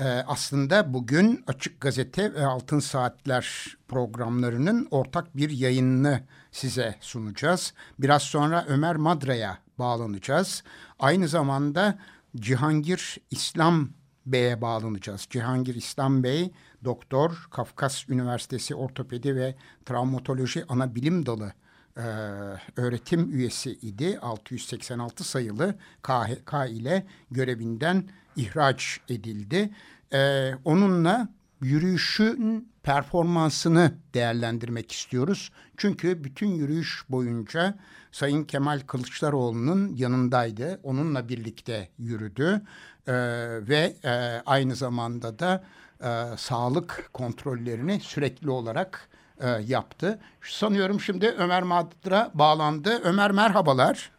Ee, aslında bugün Açık Gazete ve Altın Saatler programlarının ortak bir yayınını size sunacağız. Biraz sonra Ömer Madra'ya bağlanacağız. Aynı zamanda Cihangir İslam Bey'e bağlanacağız. Cihangir İslam Bey, doktor, Kafkas Üniversitesi Ortopedi ve Travmatoloji Ana Bilim Dalı e, öğretim üyesi idi. 686 sayılı KHK ile görevinden ihraç edildi. E, onunla yürüyüşün performansını değerlendirmek istiyoruz. Çünkü bütün yürüyüş boyunca Sayın Kemal Kılıçdaroğlu'nun yanındaydı. Onunla birlikte yürüdü e, ve e, aynı zamanda da e, sağlık kontrollerini sürekli olarak e, yaptı. Sanıyorum şimdi Ömer Madra bağlandı. Ömer merhabalar.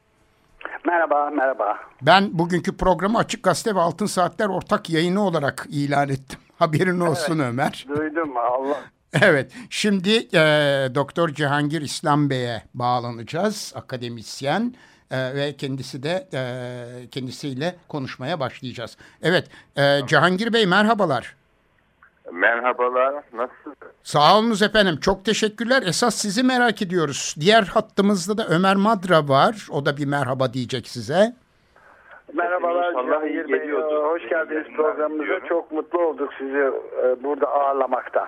Merhaba, merhaba. Ben bugünkü programı Açık Gazete ve Altın Saatler ortak yayını olarak ilan ettim. Haberin olsun evet, Ömer. Duydum Allah. Evet, şimdi e, Doktor Cihangir İslam Bey'e bağlanacağız, akademisyen e, ve kendisi de e, kendisiyle konuşmaya başlayacağız. Evet, e, Cihangir Bey merhabalar. Merhabalar, nasılsınız? Sağ olunuz efendim, çok teşekkürler. Esas sizi merak ediyoruz. Diğer hattımızda da Ömer Madra var, o da bir merhaba diyecek size. Merhabalar İnşallah iyi Bey, geliyordur. hoş geldiniz programımıza. Çok mutlu olduk sizi e, burada ağırlamaktan.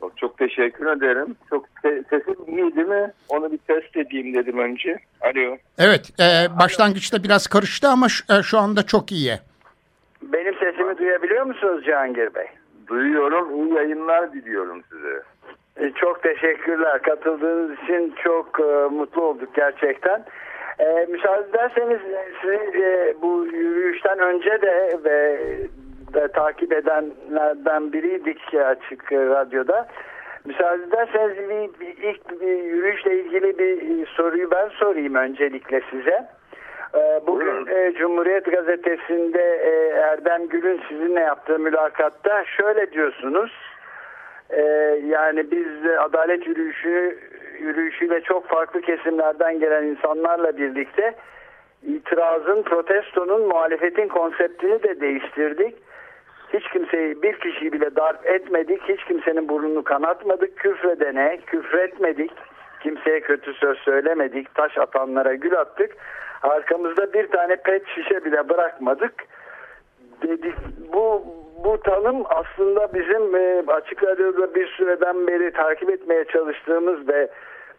Çok, çok teşekkür ederim. Çok se- sesim iyi değil mi? Onu bir test edeyim dedim önce. Alo. Evet, e, başlangıçta biraz karıştı ama şu, e, şu anda çok iyi. Benim sesimi duyabiliyor musunuz Cihangir Bey? Duyuyorum, iyi yayınlar diliyorum size. E, Çok teşekkürler. Katıldığınız için çok e, mutlu olduk gerçekten. E, müsaade ederseniz e, sizi e, bu yürüyüşten önce de ve, ve takip edenlerden biriydik açık e, radyoda. Müsaade ederseniz bir, bir- ilk bir yürüyüşle ilgili bir e, soruyu ben sorayım öncelikle size. E, Bugün Buyurun. e, Cumhuriyet Gazetesi'nde e, Erdem Gül'ün sizinle yaptığı mülakatta şöyle diyorsunuz. Ee, yani biz adalet yürüyüşünü yürüyüşüyle çok farklı kesimlerden gelen insanlarla birlikte itirazın, protestonun, muhalefetin konseptini de değiştirdik. Hiç kimseyi bir kişiyi bile darp etmedik. Hiç kimsenin burnunu kanatmadık. Küfredene küfretmedik. Kimseye kötü söz söylemedik. Taş atanlara gül attık. Arkamızda bir tane pet şişe bile bırakmadık dedik bu bu tanım aslında bizim e, açık radyoda bir süreden beri takip etmeye çalıştığımız ve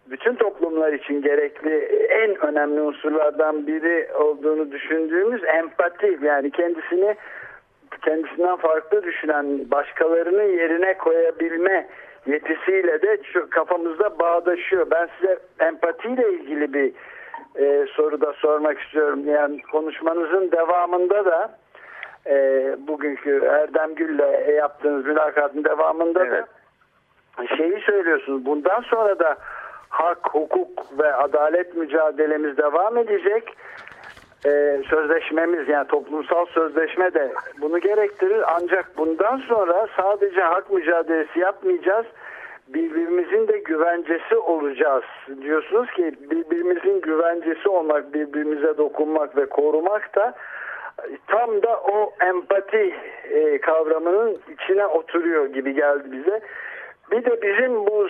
bütün toplumlar için gerekli en önemli unsurlardan biri olduğunu düşündüğümüz empati yani kendisini kendisinden farklı düşünen başkalarını yerine koyabilme yetisiyle de şu kafamızda bağdaşıyor. Ben size empatiyle ilgili bir e, soru da sormak istiyorum. Yani konuşmanızın devamında da e, bugünkü Erdem Gül'le yaptığınız mülakatın devamında Evet. da şeyi söylüyorsunuz. Bundan sonra da hak, hukuk ve adalet mücadelemiz devam edecek. E, sözleşmemiz yani toplumsal sözleşme de bunu gerektirir. Ancak bundan sonra sadece hak mücadelesi yapmayacağız. Birbirimizin de güvencesi olacağız. Diyorsunuz ki birbirimizin güvencesi olmak, birbirimize dokunmak ve korumak da tam da o empati e, kavramının içine oturuyor gibi geldi bize. Bir de bizim bu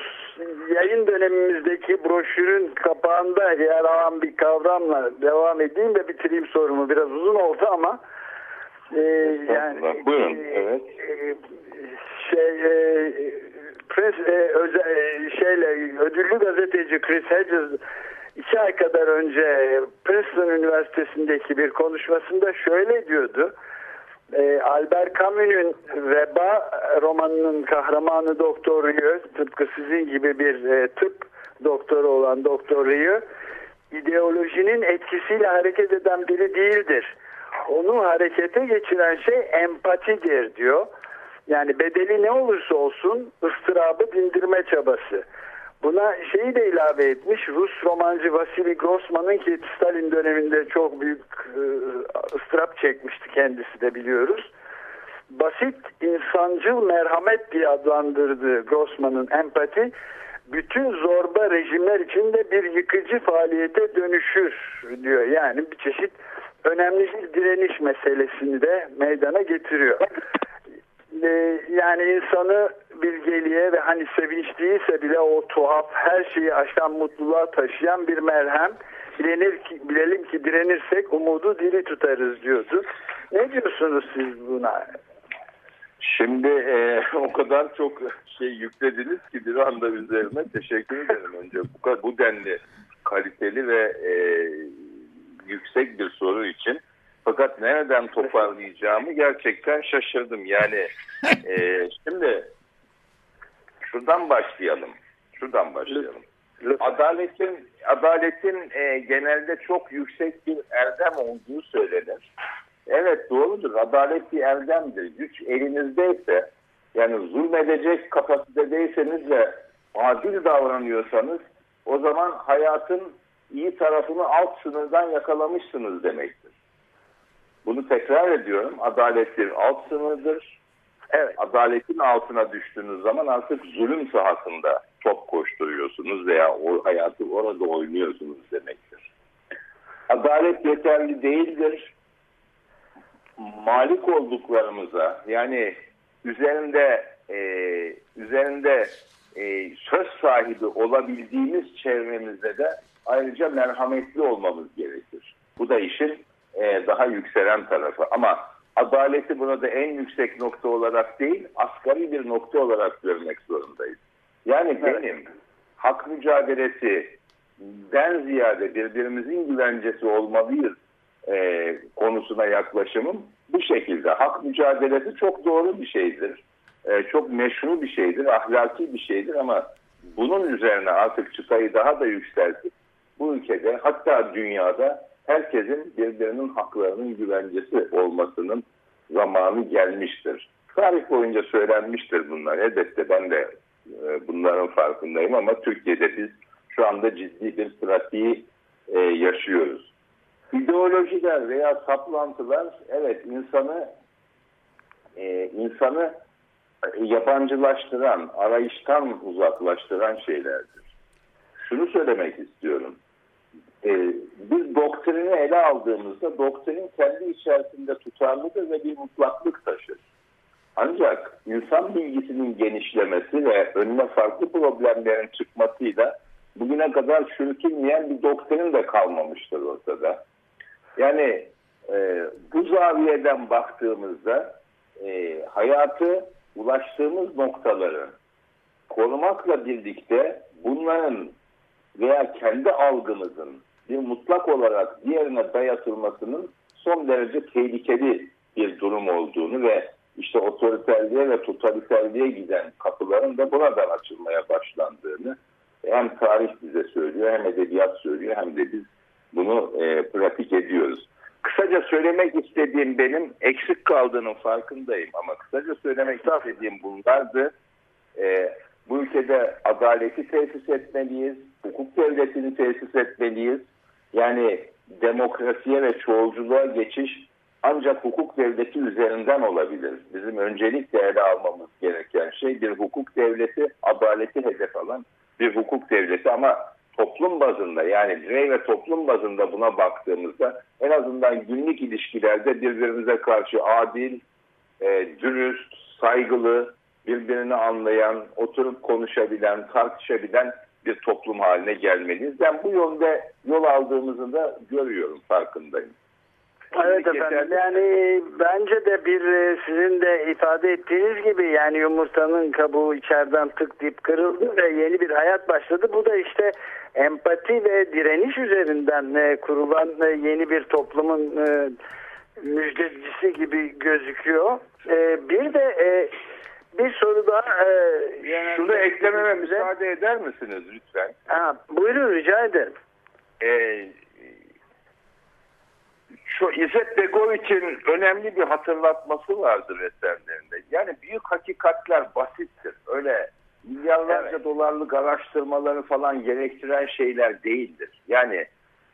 yayın dönemimizdeki broşürün kapağında yer alan bir kavramla devam edeyim ve bitireyim sorumu. Biraz uzun oldu ama e, yani. Buyurun, e, evet. e, şey e, Prince, e, öze, e, şeyle ödüllü gazeteci Chris Hedges iki ay kadar önce Princeton Üniversitesi'ndeki bir konuşmasında şöyle diyordu. E, Albert Camus'un Veba romanının kahramanı Doktor Rieu, tıpkı sizin gibi bir e, tıp doktoru olan Doktor Rieu, ideolojinin etkisiyle hareket eden biri değildir. onu harekete geçiren şey empatidir diyor. Yani bedeli ne olursa olsun ıstırabı dindirme çabası. Buna şeyi de ilave etmiş. Rus romancı Vasily Grossman'ın ki Stalin döneminde çok büyük e, ıstırap çekmişti kendisi de biliyoruz. Basit insancıl merhamet diye adlandırdığı Grossman'ın empati bütün zorba rejimler içinde bir yıkıcı faaliyete dönüşür diyor. Yani bir çeşit önemli bir direniş meselesini de meydana getiriyor. Ee, yani insanı bilgeliğe ve hani sevinç değilse bile o tuhaf her şeyi aşan mutluluğa taşıyan bir merhem. Bilenir ki, bilelim ki direnirsek umudu diri tutarız diyordu. Ne diyorsunuz siz buna? Şimdi e, o kadar çok şey yüklediniz ki bir anda üzerine teşekkür ederim önce bu bu denli kaliteli ve e, yüksek bir soru için. Fakat nereden toparlayacağımı gerçekten şaşırdım. Yani e, şimdi şuradan başlayalım. Şuradan başlayalım. Adaletin adaletin e, genelde çok yüksek bir erdem olduğu söylenir. Evet doğrudur. Adalet bir erdemdir. Güç elinizdeyse yani zulmedecek kapasitedeyseniz ve adil davranıyorsanız o zaman hayatın iyi tarafını alt sınırdan yakalamışsınız demektir. Bunu tekrar ediyorum. Adalet bir alt sınırdır. Evet. Adaletin altına düştüğünüz zaman artık zulüm sahasında top koşturuyorsunuz veya o hayatı orada oynuyorsunuz demektir. Adalet yeterli değildir. Malik olduklarımıza yani üzerinde e, üzerinde e, söz sahibi olabildiğimiz çevremizde de ayrıca merhametli olmamız gerekir. Bu da işin e, daha yükselen tarafı. Ama adaleti burada en yüksek nokta olarak değil, asgari bir nokta olarak görmek zorundayız. Yani Evet. benim hak mücadelesi den ziyade birbirimizin güvencesi olmalıyız e, konusuna yaklaşımım bu şekilde. Hak mücadelesi çok doğru bir şeydir. E, çok meşru bir şeydir, ahlaki bir şeydir ama bunun üzerine artık çıtayı daha da yükseltip bu ülkede hatta dünyada herkesin birbirinin haklarının güvencesi olmasının zamanı gelmiştir. Tarih boyunca söylenmiştir bunlar. Elbette ben de e, bunların farkındayım ama Türkiye'de biz şu anda ciddi bir pratiği e, yaşıyoruz. İdeolojiler veya saplantılar evet insanı e, insanı yabancılaştıran, arayıştan uzaklaştıran şeylerdir. Şunu söylemek istiyorum. E, biz doktrini ele aldığımızda doktrin kendi içerisinde tutarlıdır ve bir mutlaklık taşır. Ancak insan bilgisinin genişlemesi ve önüne farklı problemlerin çıkmasıyla bugüne kadar çürütülmeyen bir doktrin de kalmamıştır ortada. Yani e, bu zaviyeden baktığımızda e, hayatı ulaştığımız noktaları korumakla birlikte bunların veya kendi algımızın bir mutlak olarak diğerine dayatılmasının son derece tehlikeli bir durum olduğunu ve işte otoriterliğe ve totaliterliğe giden kapıların da buradan açılmaya başlandığını hem tarih bize söylüyor hem edebiyat söylüyor hem de biz bunu e, pratik ediyoruz. Kısaca söylemek istediğim benim eksik kaldığının farkındayım ama kısaca söylemek istediğim bunlardı. E, bu ülkede adaleti tesis etmeliyiz, hukuk devletini tesis etmeliyiz. Yani demokrasiye ve çoğulculuğa geçiş ancak hukuk devleti üzerinden olabilir. Bizim öncelikle ele almamız gereken şey bir hukuk devleti, adaleti hedef alan bir hukuk devleti ama toplum bazında yani birey ve toplum bazında buna baktığımızda en azından günlük ilişkilerde birbirimize karşı adil, e, dürüst, saygılı, birbirini anlayan, oturup konuşabilen, tartışabilen bir toplum haline gelmeliyiz. Ben bu yönde yol aldığımızı da görüyorum, farkındayım. Evet efendim yani bence de bir e, sizin de ifade ettiğiniz gibi yani yumurtanın kabuğu içeriden tık deyip kırıldı ve yeni bir hayat başladı. Bu da işte empati ve direniş üzerinden e, kurulan e, yeni bir toplumun müjdecisi gibi gözüküyor. Bir de bir soru daha e, yöneltmek Şunu eklememe müsaade eder misiniz lütfen? Ha, buyurun rica ederim. Ee, şu İzzet Begoviç'in önemli bir hatırlatması vardır eserlerinde. Yani büyük hakikatler basittir. Öyle milyarlarca evet. dolarlık araştırmaları falan gerektiren şeyler değildir. Yani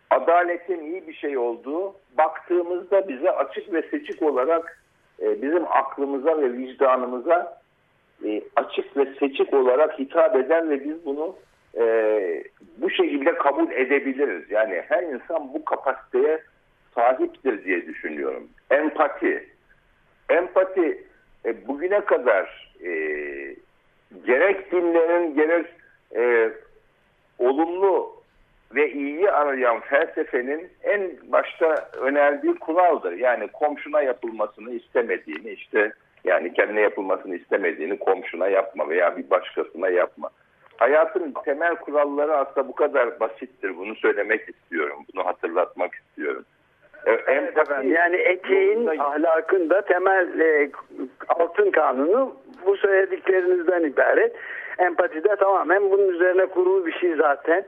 adaletin iyi bir şey olduğu baktığımızda bize açık ve seçik olarak e, bizim aklımıza ve vicdanımıza e, açık ve seçik olarak hitap eden ve biz bunu e, bu şekilde kabul edebiliriz. Yani her insan bu kapasiteye sahiptir diye düşünüyorum. Empati. Empati e, bugüne kadar e, gerek dinlerin gerek e, olumlu ve iyiyi arayan felsefenin en başta önerdiği kuraldır. Yani komşuna yapılmasını istemediğini işte yani kendine yapılmasını istemediğini komşuna yapma veya bir başkasına yapma. Hayatın temel kuralları aslında bu kadar basittir. Bunu söylemek istiyorum. Bunu hatırlatmak istiyorum. E, empati, yani etiğin, ahlakın da temel e, altın kanunu bu söylediklerinizden ibaret. Empati de tamamen bunun üzerine kurulu bir şey zaten.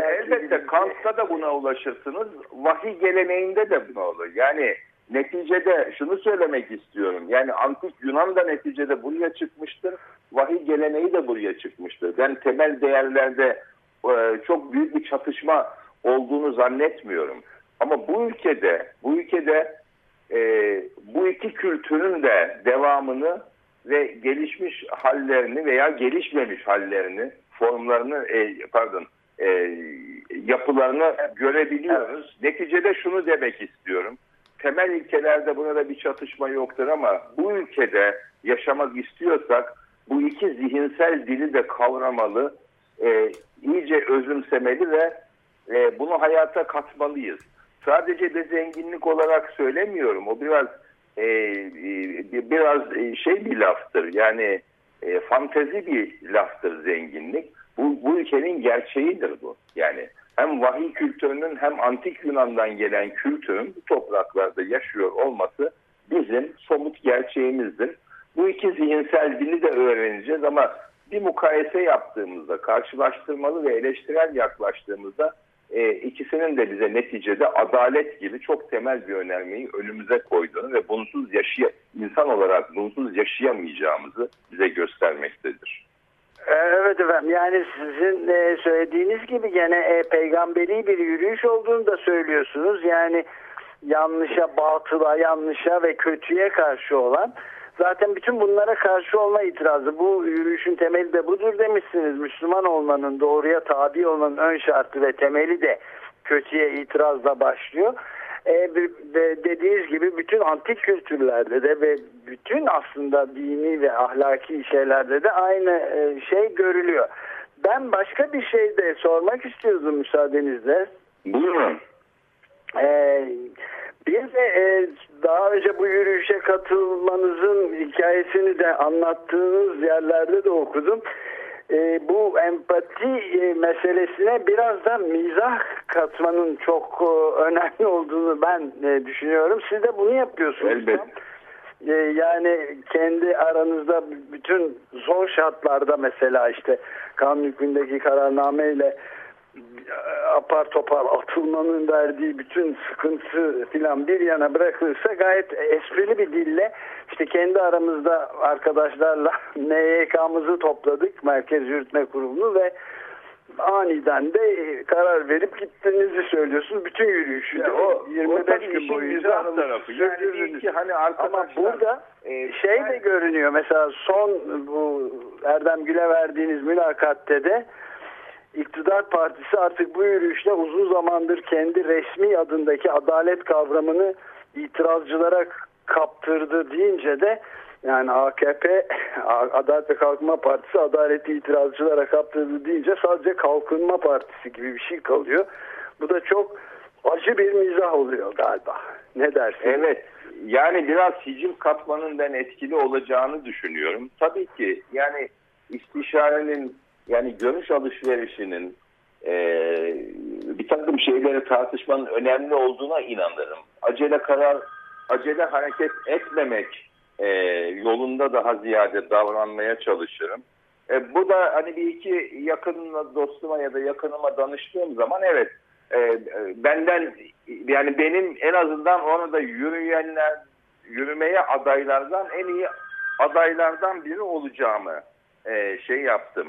Elbette Kant'ta da buna ulaşırsınız. Vahiy geleneğinde de buna olur. Yani neticede şunu söylemek istiyorum. Yani antik Yunan da neticede buraya çıkmıştır. Vahiy geleneği de buraya çıkmıştır. Ben temel değerlerde e, çok büyük bir çatışma olduğunu zannetmiyorum. Ama bu ülkede bu ülkede e, bu iki kültürün de devamını ve gelişmiş hallerini veya gelişmemiş hallerini formlarını e, pardon e, yapılarını görebiliyoruz. Neticede şunu demek istiyorum. Temel ilkelerde buna da bir çatışma yoktur ama bu ülkede yaşamak istiyorsak bu iki zihinsel dili de kavramalı, e, iyice özümsemeli ve e, bunu hayata katmalıyız. Sadece de zenginlik olarak söylemiyorum. O biraz e, e, biraz şey bir laftır. Yani e, fantezi bir laftır zenginlik. Bu, bu ülkenin gerçeğidir bu. Yani hem vahiy kültürünün hem antik Yunan'dan gelen kültürün bu topraklarda yaşıyor olması bizim somut gerçeğimizdir. Bu iki zihinsel dili de öğreneceğiz ama bir mukayese yaptığımızda, karşılaştırmalı ve eleştirel yaklaştığımızda e, ikisinin de bize neticede adalet gibi çok temel bir önermeyi önümüze koyduğunu ve bunsuz yaşaya, insan olarak bunsuz yaşayamayacağımızı bize göstermektedir. Evet efendim yani sizin e, söylediğiniz gibi gene e, peygamberi bir yürüyüş olduğunu da söylüyorsunuz. Yani yanlışa, batıla, yanlışa ve kötüye karşı olan zaten bütün bunlara karşı olma itirazı bu yürüyüşün temeli de budur demişsiniz. Müslüman olmanın, doğruya tabi olmanın ön şartı ve temeli de kötüye itirazla başlıyor e, dediğiniz gibi bütün antik kültürlerde de ve bütün aslında dini ve ahlaki şeylerde de aynı e, şey görülüyor. Ben başka bir şey de sormak istiyordum müsaadenizle. Buyurun. Ee, bir de e, daha önce bu yürüyüşe katılmanızın hikayesini de anlattığınız yerlerde de okudum e, bu empati e, meselesine biraz da mizah katmanın çok e, önemli olduğunu ben e, düşünüyorum. Siz de bunu yapıyorsunuz. Elbette. E, yani kendi aranızda bütün zor şartlarda mesela işte kanun hükmündeki kararnameyle apar topar atılmanın verdiği bütün sıkıntı filan bir yana bırakılırsa gayet esprili bir dille işte kendi aramızda arkadaşlarla NYK'mızı topladık Merkez Yürütme Kurulu'nu ve aniden de karar verip gittiğinizi söylüyorsunuz. Bütün yürüyüşü ya o 25 gün boyunca tarafı. Yani ki hani Ama burada e, şey de görünüyor. Mesela son bu Erdem Gül'e verdiğiniz mülakatte de İktidar Partisi artık bu yürüyüşle uzun zamandır kendi resmi adındaki adalet kavramını itirazcılara kaptırdı deyince de yani AKP Adalet ve Kalkınma Partisi adaleti itirazcılara kaptırdı deyince sadece Kalkınma Partisi gibi bir şey kalıyor. Bu da çok acı bir mizah oluyor galiba. Ne dersin? Evet. Yani biraz hicim katmanın ben etkili olacağını düşünüyorum. Tabii ki yani istişarenin yani görüş alışverişinin e, bir takım şeyleri tartışmanın önemli olduğuna inanırım. Acele karar, acele hareket etmemek e, yolunda daha ziyade davranmaya çalışırım. E, bu da hani bir iki yakın dostuma ya da yakınıma danıştığım zaman evet e, benden yani benim en azından orada yürüyenler yürümeye adaylardan en iyi adaylardan biri olacağımı e, şey yaptım.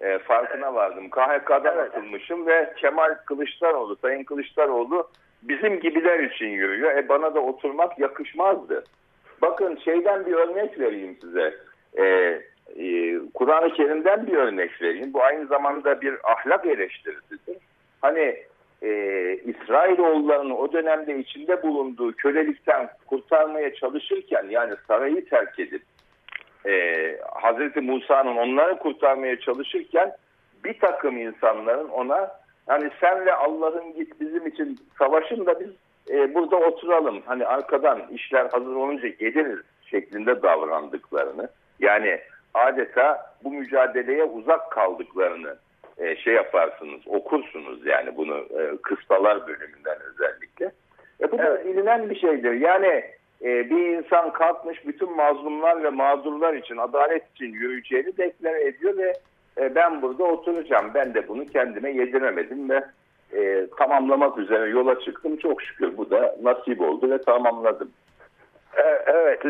E, farkına vardım. KHK'dan evet. atılmışım ve Kemal Kılıçdaroğlu, Sayın Kılıçdaroğlu bizim gibiler için yürüyor. E bana da oturmak yakışmazdı. Bakın şeyden bir örnek vereyim size. E, e, Kur'an-ı Kerim'den bir örnek vereyim. Bu aynı zamanda bir ahlak eleştirisidir. Hani e, İsrailoğullarının o dönemde içinde bulunduğu kölelikten kurtarmaya çalışırken yani sarayı terk edip e, Hazreti Musa'nın onları kurtarmaya çalışırken bir takım insanların ona hani senle Allah'ın git bizim için savaşın da biz e, burada oturalım. Hani arkadan işler hazır olunca geliriz şeklinde davrandıklarını yani adeta bu mücadeleye uzak kaldıklarını e, şey yaparsınız, okursunuz yani bunu e, kıstalar bölümünden özellikle. E, bu da bilinen bir şeydir. Yani e, bir insan kalkmış bütün mazlumlar ve mağdurlar için, adalet için yürüyeceğini deklare ediyor ve e, ben burada oturacağım. Ben de bunu kendime yediremedim ve e, tamamlamak üzere yola çıktım. Çok şükür bu da nasip oldu ve tamamladım. E, evet.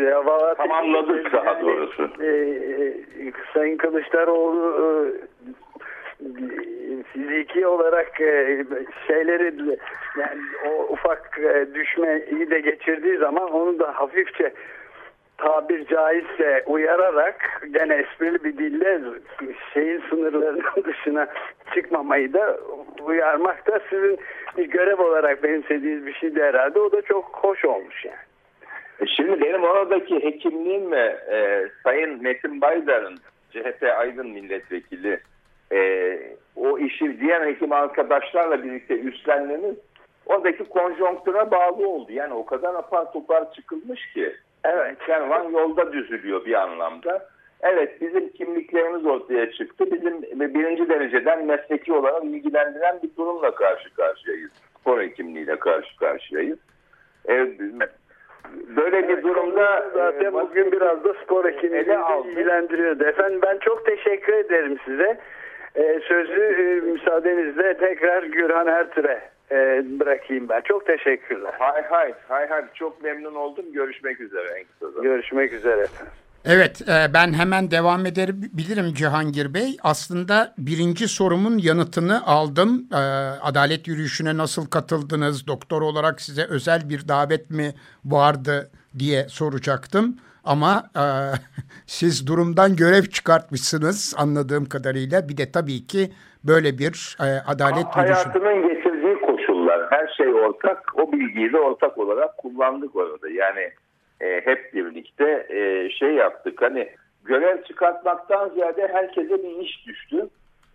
Tamamladık daha doğrusu. E, e, Sayın Kılıçdaroğlu e, fiziki olarak e, şeyleri yani o ufak e, düşmeyi de geçirdiği zaman onu da hafifçe tabir caizse uyararak gene esprili bir dille şeyin sınırlarının dışına çıkmamayı da uyarmak da sizin bir görev olarak benimsediğiniz bir şeydi herhalde. O da çok hoş olmuş yani. E, şimdi benim oradaki hekimliğim ve Sayın Metin Baydar'ın CHP Aydın Milletvekili e, o işi diğer hekim arkadaşlarla birlikte üstlenmemiz oradaki konjonktüre bağlı oldu. Yani o kadar apar topar çıkılmış ki. Evet, kervan yolda düzülüyor bir anlamda. Evet, bizim kimliklerimiz ortaya çıktı. Bizim birinci dereceden mesleki olarak ilgilendiren bir durumla karşı karşıyayız. Spor hekimliğiyle karşı karşıyayız. Ee, böyle bir durumda zaten e, bugün biraz da spor hekimliği ilgilendiriyordu. Efendim ben çok teşekkür ederim size. Ee, sözü e, müsaadenizle tekrar Gürhan Ertür'e e, bırakayım ben. Çok teşekkürler. Hay hay, hay hay. Çok memnun oldum. Görüşmek üzere en kısa zamanda. Görüşmek üzere efendim. Evet e, ben hemen devam edebilirim Cihangir Bey. Aslında birinci sorumun yanıtını aldım. Adalet yürüyüşüne nasıl katıldınız? Doktor olarak size özel bir davet mi vardı diye soracaktım. Ama e, siz durumdan görev çıkartmışsınız anladığım kadarıyla. Bir de tabii ki böyle bir e, adalet Ama Hayatının getirdiği koşullar, her şey ortak. O bilgiyi de ortak olarak kullandık orada. Yani e, hep birlikte e, şey yaptık. Hani görev çıkartmaktan ziyade herkese bir iş düştü.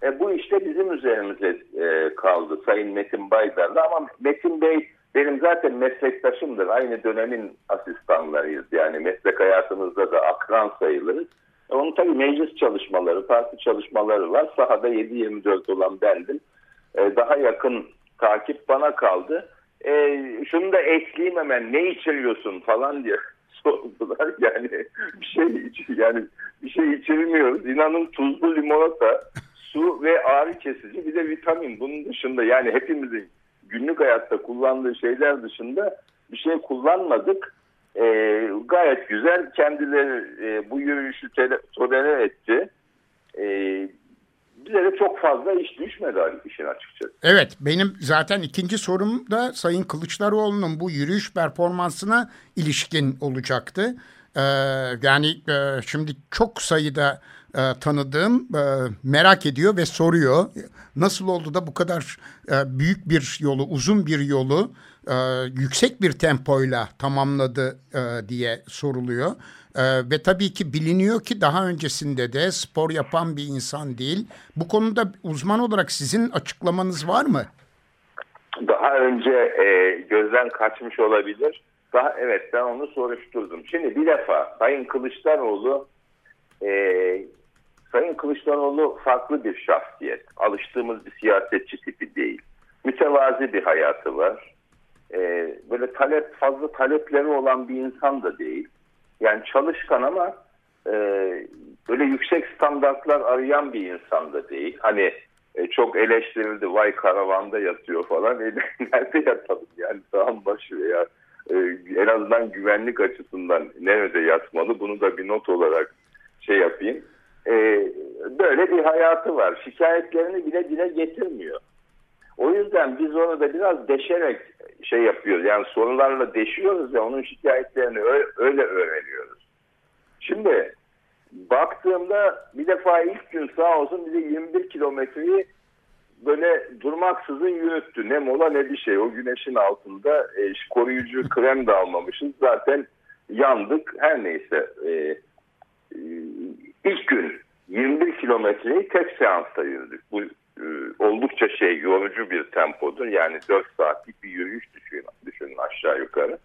E, bu işte bizim üzerimize e, kaldı Sayın Metin Baydar'la ama Metin Bey benim zaten meslektaşımdır. Aynı dönemin asistanlarıyız. Yani meslek hayatımızda da akran sayılırız. E, onun tabii meclis çalışmaları, parti çalışmaları var. Sahada 7-24 olan bendim. E, daha yakın takip bana kaldı. E, şunu da ekleyeyim hemen ne içiriyorsun falan diye sordular. Yani bir şey yani bir şey içirmiyoruz. İnanın tuzlu limonata, su ve ağrı kesici bir de vitamin. Bunun dışında yani hepimizin günlük hayatta kullandığı şeyler dışında bir şey kullanmadık. E, gayet güzel kendileri e, bu yürüyüşü tolere etti. E, bize de çok fazla iş düşmedi işin açıkçası. Evet benim zaten ikinci sorum da Sayın Kılıçdaroğlu'nun bu yürüyüş performansına ilişkin olacaktı. Ee, yani e, şimdi çok sayıda e, tanıdığım e, merak ediyor ve soruyor. Nasıl oldu da bu kadar e, büyük bir yolu, uzun bir yolu e, yüksek bir tempoyla tamamladı e, diye soruluyor. E, ve tabii ki biliniyor ki daha öncesinde de spor yapan bir insan değil. Bu konuda uzman olarak sizin açıklamanız var mı? Daha önce e, gözden kaçmış olabilir. Daha evet ben onu soruşturdum. Şimdi bir defa Sayın Kılıçdaroğlu e, Sayın Kılıçdaroğlu farklı bir şahsiyet. Alıştığımız bir siyasetçi tipi değil. Mütevazi bir hayatı var. Ee, böyle talep fazla talepleri olan bir insan da değil. Yani çalışkan ama e, böyle yüksek standartlar arayan bir insan da değil. Hani e, çok eleştirildi. Vay karavanda yatıyor falan. E, nerede yatalım yani dağın başı veya e, en azından güvenlik açısından nerede yatmalı bunu da bir not olarak şey yapayım. E, böyle bir hayatı var. Şikayetlerini bile dile getirmiyor. O yüzden biz onu da biraz deşerek şey yapıyoruz. Yani sorularla deşiyoruz ve onun şikayetlerini öyle, öğreniyoruz. Şimdi baktığımda bir defa ilk gün sağ olsun bize 21 kilometreyi böyle durmaksızın yürüttü. Ne mola ne bir şey. O güneşin altında e, koruyucu krem de almamışız. Zaten yandık. Her neyse. E, e, ilk gün 21 kilometreyi tek seansta yürüdük. Bu e, oldukça şey yorucu bir tempodur. Yani 4 saatlik bir yürüyüş düşünün, düşünün aşağı yukarı.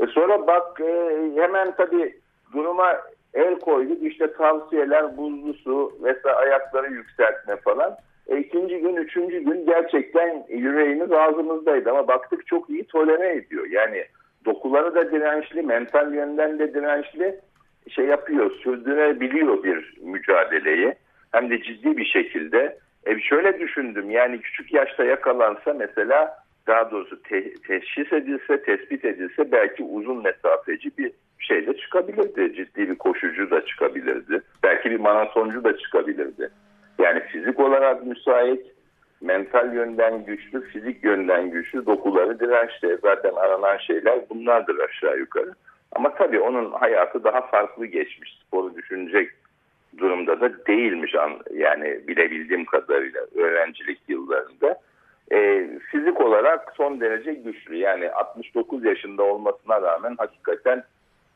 E sonra bak e, hemen tabii duruma el koyduk. İşte tavsiyeler, buzlu su vesaire ayakları yükseltme falan. E, ikinci gün, üçüncü gün gerçekten yüreğimiz ağzımızdaydı ama baktık çok iyi tolere ediyor. Yani dokuları da dirençli, mental yönden de dirençli şey yapıyor, sürdürebiliyor bir mücadeleyi. Hem de ciddi bir şekilde. E şöyle düşündüm yani küçük yaşta yakalansa mesela daha doğrusu te teşhis edilse, tespit edilse belki uzun mesafeci bir şey de çıkabilirdi. Ciddi bir koşucu da çıkabilirdi. Belki bir maratoncu da çıkabilirdi. Yani fizik olarak müsait, mental yönden güçlü, fizik yönden güçlü, dokuları dirençli. Zaten aranan şeyler bunlardır aşağı yukarı. Ama tabii onun hayatı daha farklı geçmiş. Sporu düşünecek durumda da değilmiş yani bilebildiğim kadarıyla öğrencilik yıllarında. E, fizik olarak son derece güçlü. Yani 69 yaşında olmasına rağmen hakikaten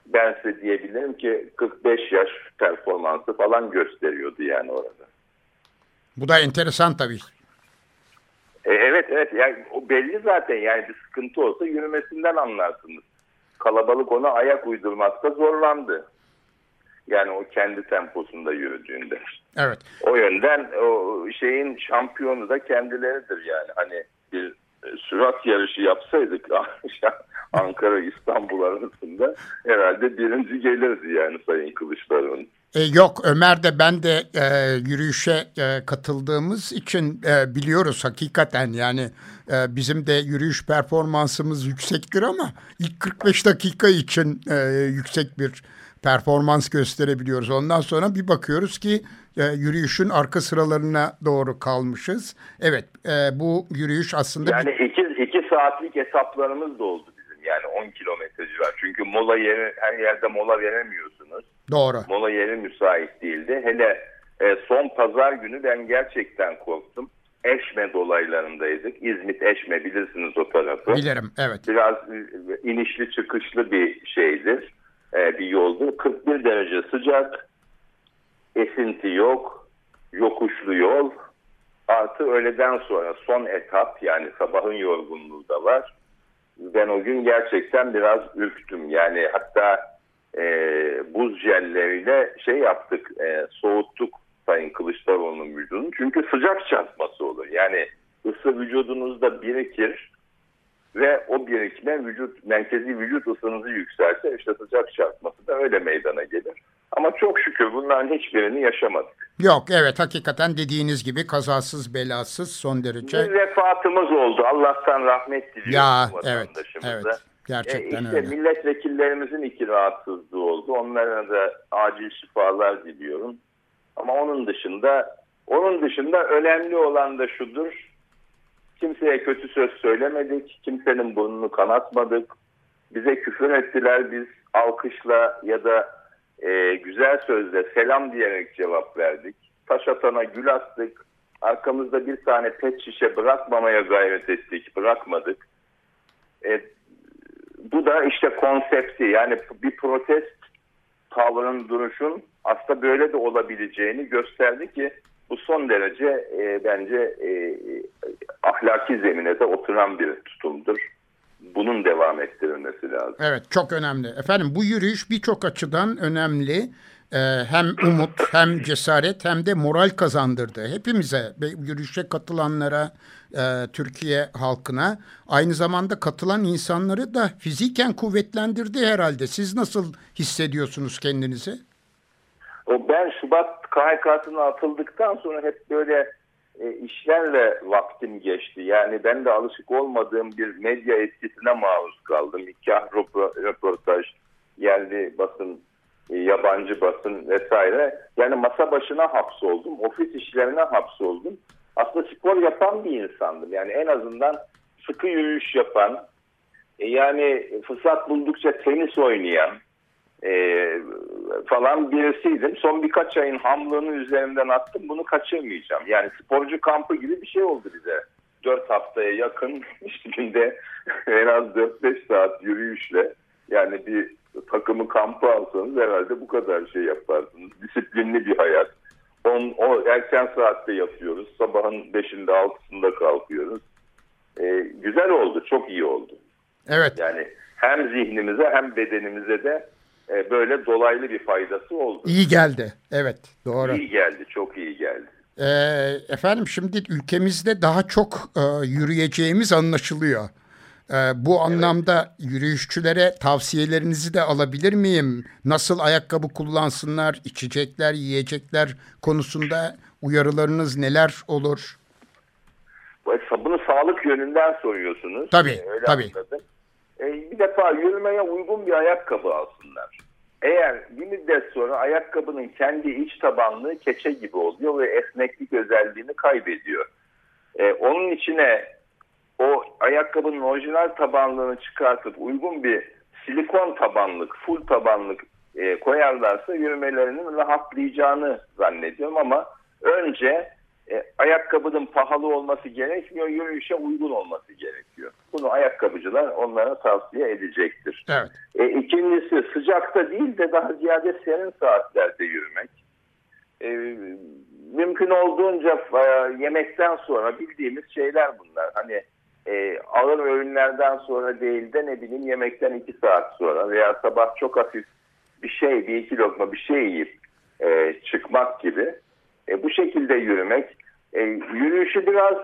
ben size diyebilirim ki 45 yaş performansı falan gösteriyordu yani orada. Bu da enteresan tabii. E, evet evet yani o belli zaten yani bir sıkıntı olsa yürümesinden anlarsınız. Kalabalık ona ayak uydurmakta zorlandı. Yani o kendi temposunda yürüdüğünde. Evet. O yönden o şeyin şampiyonu da kendileridir yani. Hani bir sürat yarışı yapsaydık Ankara İstanbul arasında herhalde birinci gelirdi yani Sayın Kılıçdaroğlu. E, yok Ömer de ben de e, yürüyüşe e, katıldığımız için e, biliyoruz hakikaten yani e, bizim de yürüyüş performansımız yüksektir ama ilk 45 dakika için e, yüksek bir performans gösterebiliyoruz. Ondan sonra bir bakıyoruz ki e, yürüyüşün arka sıralarına doğru kalmışız. Evet e, bu yürüyüş aslında... Yani iki, iki saatlik hesaplarımız da oldu bizim yani 10 kilometreci var. Çünkü mola yeri her yerde mola veremiyorsunuz. Doğru. Mola yeri müsait değildi. Hele e, son pazar günü ben gerçekten korktum. Eşme dolaylarındaydık. İzmit Eşme bilirsiniz o tarafı. Bilirim evet. Biraz e, inişli çıkışlı bir şeydir. E, bir yoldur. 41 derece sıcak. Esinti yok. Yokuşlu yol. Artı öğleden sonra son etap yani sabahın yorgunluğu da var. Ben o gün gerçekten biraz ürktüm. Yani hatta e, buz jelleriyle şey yaptık, e, soğuttuk Sayın Kılıçdaroğlu'nun vücudunu. Çünkü sıcak çarpması olur. Yani ısı vücudunuzda birikir ve o birikme vücut merkezi vücut ısınızı yükseltir. İşte sıcak çarpması da öyle meydana gelir. Ama çok şükür bunların hiçbirini yaşamadık. Yok evet hakikaten dediğiniz gibi kazasız belasız son derece. Bir vefatımız oldu. Allah'tan rahmet diliyoruz ya, evet, evet. Gerçekten e işte öyle. Milletvekillerimizin iki rahatsızlığı oldu. Onlara da acil şifalar diliyorum. Ama onun dışında onun dışında önemli olan da şudur. Kimseye kötü söz söylemedik. Kimsenin burnunu kanatmadık. Bize küfür ettiler. Biz alkışla ya da e, güzel sözle selam diyerek cevap verdik. Taş atana gül attık. Arkamızda bir tane pet şişe bırakmamaya gayret ettik. Bırakmadık. E, bu da işte konsepti yani bir protest tavrının duruşun aslında böyle de olabileceğini gösterdi ki bu son derece e, bence e, ahlaki zemine de oturan bir tutumdur. Bunun devam ettirilmesi lazım. Evet çok önemli. Efendim bu yürüyüş birçok açıdan önemli. Ee, hem umut hem cesaret hem de moral kazandırdı. Hepimize yürüyüşe katılanlara, e, Türkiye halkına aynı zamanda katılan insanları da fiziken kuvvetlendirdi herhalde. Siz nasıl hissediyorsunuz kendinizi? Ben Şubat KHK'sına atıldıktan sonra hep böyle e, işlerle vaktim geçti. Yani ben de alışık olmadığım bir medya etkisine maruz kaldım. Nikah röportaj, yerli basın, yabancı basın vesaire. Yani masa başına hapsoldum. Ofis işlerine hapsoldum. Aslında spor yapan bir insandım. Yani en azından sıkı yürüyüş yapan, e, yani fırsat buldukça tenis oynayan, e, falan birisiydim. Son birkaç ayın hamlığını üzerinden attım. Bunu kaçırmayacağım. Yani sporcu kampı gibi bir şey oldu bize. Dört haftaya yakın işte günde en az 4-5 saat yürüyüşle yani bir takımı kampı alsanız herhalde bu kadar şey yaparsınız. Disiplinli bir hayat. On, o erken saatte yapıyoruz. Sabahın 5'inde 6'sında kalkıyoruz. Ee, güzel oldu. Çok iyi oldu. Evet. Yani hem zihnimize hem bedenimize de e, böyle dolaylı bir faydası oldu. İyi geldi. Evet doğru. İyi geldi. Çok iyi geldi. E, efendim şimdi ülkemizde daha çok e, yürüyeceğimiz anlaşılıyor. E, bu anlamda yürüyüşçülere tavsiyelerinizi de alabilir miyim? Nasıl ayakkabı kullansınlar, içecekler, yiyecekler konusunda uyarılarınız neler olur? Bunu sağlık yönünden soruyorsunuz. Tabii, Öyle tabii. Anladım. E, bir defa yürümeye uygun bir ayakkabı alsınlar. Eğer bir müddet sonra ayakkabının kendi iç tabanlığı keçe gibi oluyor ve esneklik özelliğini kaybediyor. E, onun içine o ayakkabının orijinal tabanlığını çıkartıp uygun bir silikon tabanlık, full tabanlık e, koyarlarsa yürümelerinin rahatlayacağını zannediyorum ama önce e, ayakkabının pahalı olması gerekmiyor, yürüyüşe uygun olması gerekiyor. Bunu ayakkabıcılar onlara tavsiye edecektir. Evet. E, ikincisi sıcakta değil de daha ziyade serin saatlerde yürümek. E, mümkün olduğunca e, yemekten sonra bildiğimiz şeyler bunlar. Hani e, ağır öğünlerden sonra değil de ne bileyim yemekten iki saat sonra veya sabah çok hafif bir şey, bir iki lokma bir şey yiyip e, çıkmak gibi e, bu şekilde yürümek, e, yürüyüşü biraz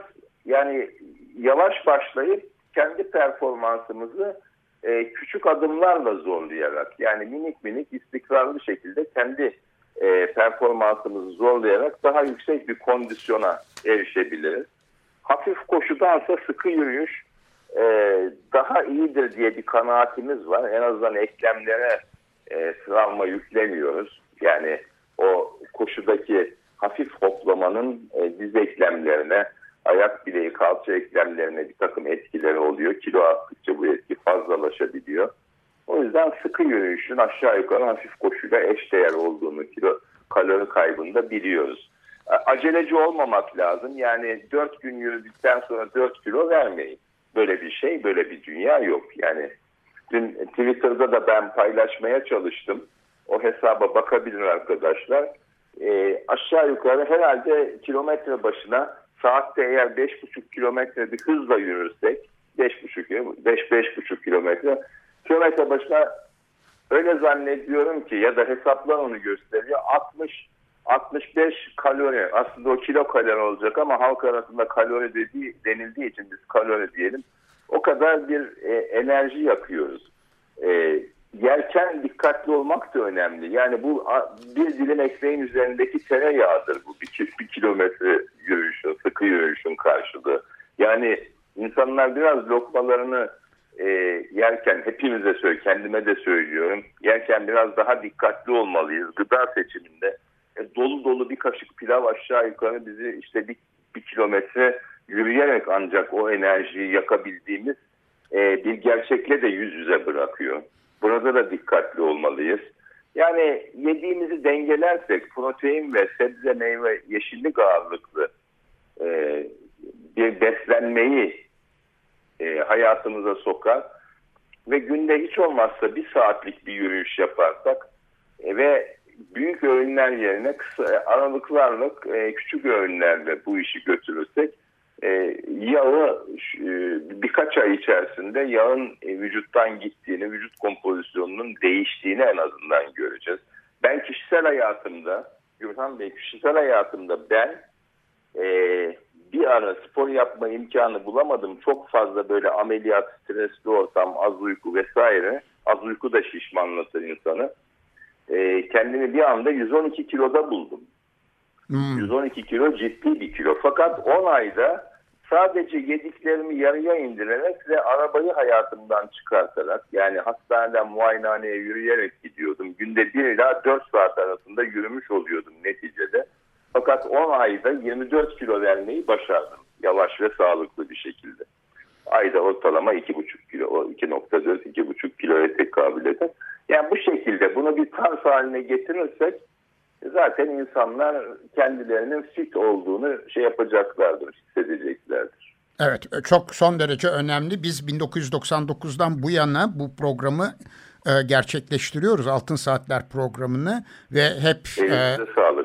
yani yavaş başlayıp kendi performansımızı e, küçük adımlarla zorlayarak yani minik minik istikrarlı şekilde kendi e, performansımızı zorlayarak daha yüksek bir kondisyona erişebiliriz. Hafif koşudansa sıkı yürüyüş e, daha iyidir diye bir kanaatimiz var. En azından eklemlere e, travma yüklemiyoruz. Yani o koşudaki hafif hoplamanın e, diz eklemlerine, ayak bileği, kalça eklemlerine bir takım etkileri oluyor. Kilo arttıkça bu etki fazlalaşabiliyor. O yüzden sıkı yürüyüşün aşağı yukarı hafif koşuyla eşdeğer olduğunu kilo kalori kaybında biliyoruz. Aceleci olmamak lazım. Yani 4 gün yürüdükten sonra 4 kilo vermeyin. Böyle bir şey, böyle bir dünya yok. Yani dün Twitter'da da ben paylaşmaya çalıştım. O hesaba bakabilir arkadaşlar e, aşağı yukarı herhalde kilometre başına saatte eğer 5,5 kilometre bir hızla yürürsek 5,5 5-5,5 kilometre kilometre başına öyle zannediyorum ki ya da hesaplar onu gösteriyor 60 65 kalori aslında o kilo kalori olacak ama halk arasında kalori dediği, denildiği için biz kalori diyelim o kadar bir e, enerji yakıyoruz. E, yerken dikkatli olmak da önemli. Yani bu bir dilim ekmeğin üzerindeki tereyağıdır bu bir, bir kilometre yürüyüşün, sıkı yürüyüşün karşılığı. Yani insanlar biraz lokmalarını e, yerken hepimize söyle, kendime de söylüyorum. Yerken biraz daha dikkatli olmalıyız gıda seçiminde. E, dolu dolu bir kaşık pilav aşağı yukarı bizi işte bir, bir kilometre yürüyerek ancak o enerjiyi yakabildiğimiz e, bir gerçekle de yüz yüze bırakıyor. Burada da dikkatli olmalıyız. Yani yediğimizi dengelersek protein ve sebze meyve yeşillik ağırlıklı e, bir beslenmeyi e, hayatımıza sokar ve günde hiç olmazsa bir saatlik bir yürüyüş yaparsak e, ve büyük öğünler yerine kısa aralıklarla e, küçük öğünlerle bu işi götürürsek e, yağı e, birkaç ay içerisinde yağın e, vücuttan gittiğini, vücut kompozisyonunun değiştiğini en azından göreceğiz. Ben kişisel hayatımda, Gürhan Bey kişisel hayatımda ben e, bir ara spor yapma imkanı bulamadım. Çok fazla böyle ameliyat, stresli ortam, az uyku vesaire. Az uyku da şişmanlatır insanı. E, kendimi bir anda 112 kiloda buldum. Hmm. 112 kilo ciddi bir kilo. Fakat 10 ayda sadece yediklerimi yarıya indirerek ve arabayı hayatımdan çıkartarak yani hastaneden muayenehaneye yürüyerek gidiyordum. Günde 1 ila 4 saat arasında yürümüş oluyordum neticede. Fakat 10 ayda 24 kilo vermeyi başardım. Yavaş ve sağlıklı bir şekilde. Ayda ortalama 2,5 kilo, 2.4-2,5 kiloya tekabül eder. Yani bu şekilde bunu bir tarz haline getirirsek zaten insanlar kendilerinin fit olduğunu şey yapacaklardır, hissedeceklerdir. Evet, çok son derece önemli. Biz 1999'dan bu yana bu programı e, gerçekleştiriyoruz. Altın Saatler programını ve hep e,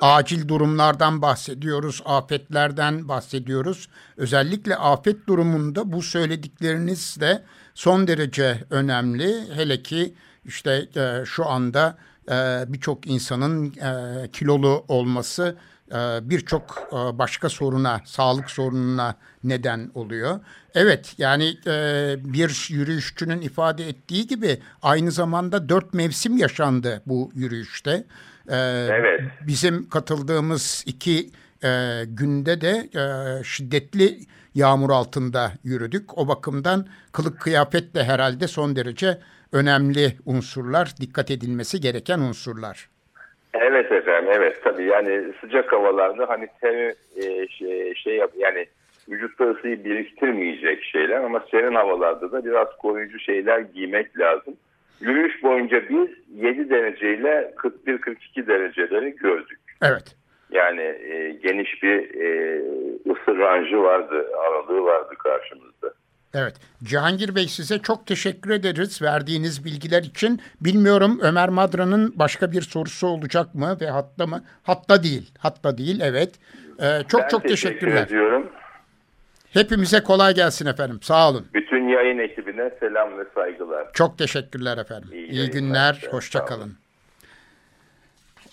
acil durumlardan bahsediyoruz, afetlerden bahsediyoruz. Özellikle afet durumunda bu söyledikleriniz de son derece önemli. Hele ki işte e, şu anda e, birçok insanın e, kilolu olması e, birçok e, başka soruna, sağlık sorununa neden oluyor. Evet yani e, bir yürüyüşçünün ifade ettiği gibi aynı zamanda dört mevsim yaşandı bu yürüyüşte. Evet. Bizim katıldığımız iki günde de şiddetli yağmur altında yürüdük. O bakımdan kılık kıyafet de herhalde son derece önemli unsurlar, dikkat edilmesi gereken unsurlar. Evet efendim evet tabii yani sıcak havalarda hani ter, e, şey, şey yap yani vücutta ısıyı biriktirmeyecek şeyler ama serin havalarda da biraz koruyucu şeyler giymek lazım. Yürüyüş boyunca biz 7 dereceyle 41-42 dereceleri gördük. Evet. Yani e, geniş bir e, ısı rancı vardı, aralığı vardı karşımızda. Evet. Cihangir Bey size çok teşekkür ederiz verdiğiniz bilgiler için. Bilmiyorum Ömer Madra'nın başka bir sorusu olacak mı ve hatta mı? Hatta değil. Hatta değil evet. Ee, çok ben çok teşekkür teşekkürler. Ediyorum. Hepimize kolay gelsin efendim. Sağ olun. Bütün yayın ekibine selam ve saygılar. Çok teşekkürler efendim. İyi, İyi günler. Hoşçakalın.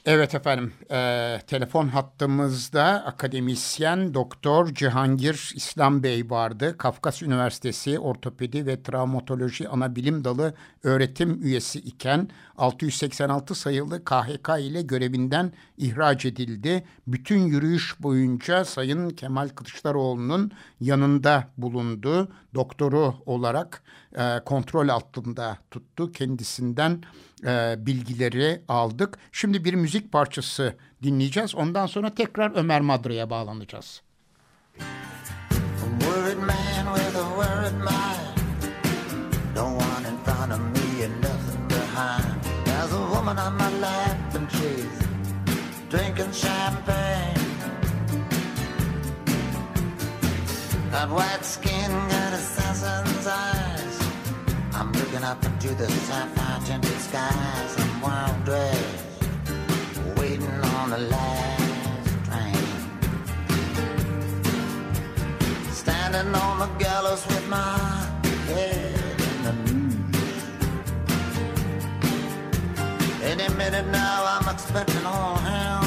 Evet efendim, e, telefon hattımızda akademisyen Doktor Cihangir İslam Bey vardı. Kafkas Üniversitesi Ortopedi ve Travmatoloji Anabilim Dalı öğretim üyesi iken 686 sayılı KHK ile görevinden ihraç edildi. Bütün yürüyüş boyunca Sayın Kemal Kılıçdaroğlu'nun yanında bulundu. Doktoru olarak e, kontrol altında tuttu. Kendisinden e, bilgileri aldık. Şimdi bir müzik parçası dinleyeceğiz. Ondan sonra tekrar Ömer Madra'ya bağlanacağız. Drinking champagne Got white skin, got assassin's eyes up into the sapphire tinted skies. I'm wild dressed, waiting on the last train. Standing on the gallows with my head in the news. Any minute now, I'm expecting all hell.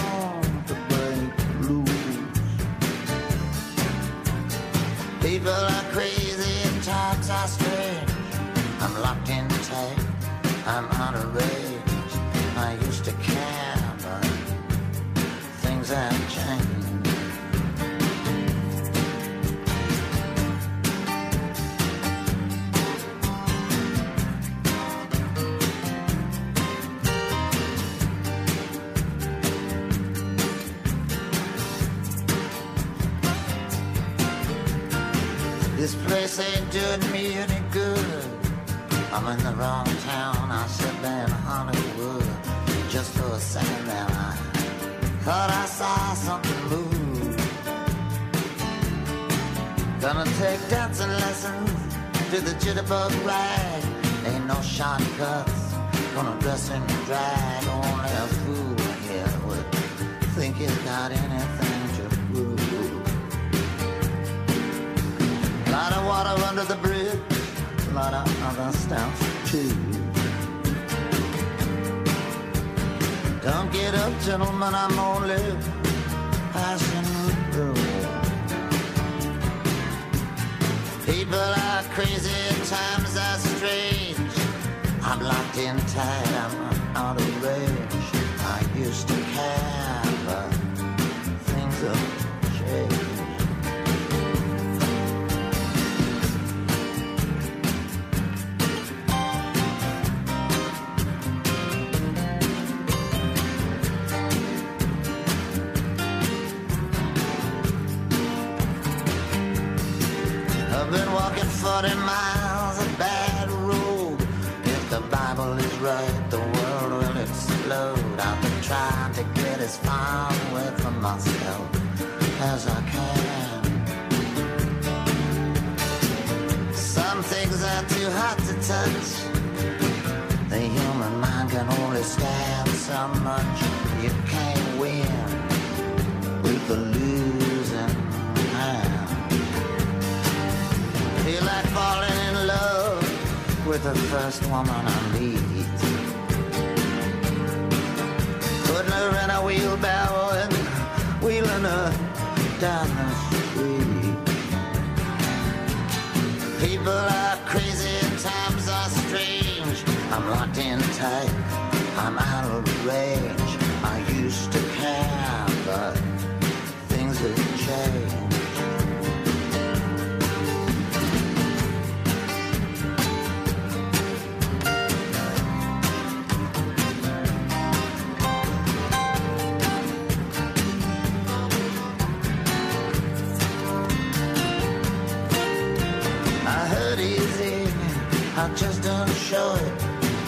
People are crazy I'm out of range. I used to care, but things have changed. This place ain't doing me any good. I'm in the wrong town. I should be in Hollywood. Just for a second there, I thought I saw something move. Gonna take dancing lessons to the jitterbug rag. Ain't no shortcuts. Gonna dress in drag. Only a fool here would think he's got anything to prove. Lot of water under the bridge lot of other stuff too. Don't get up, gentlemen, I'm only passing through. People are crazy, times are strange. I'm locked in tight, I'm out of range. I used to care, but change. I've 40 miles of bad road. If the Bible is right, the world will explode. I've been trying to get as far away from myself as I can. Some things are too hot to touch. The human mind can only stand so much. With the first woman I meet. Putting her in a wheelbarrow and wheeling her down the street. People are crazy and times are strange. I'm locked in tight, I'm out of range. I used to care, but things have changed. Show it.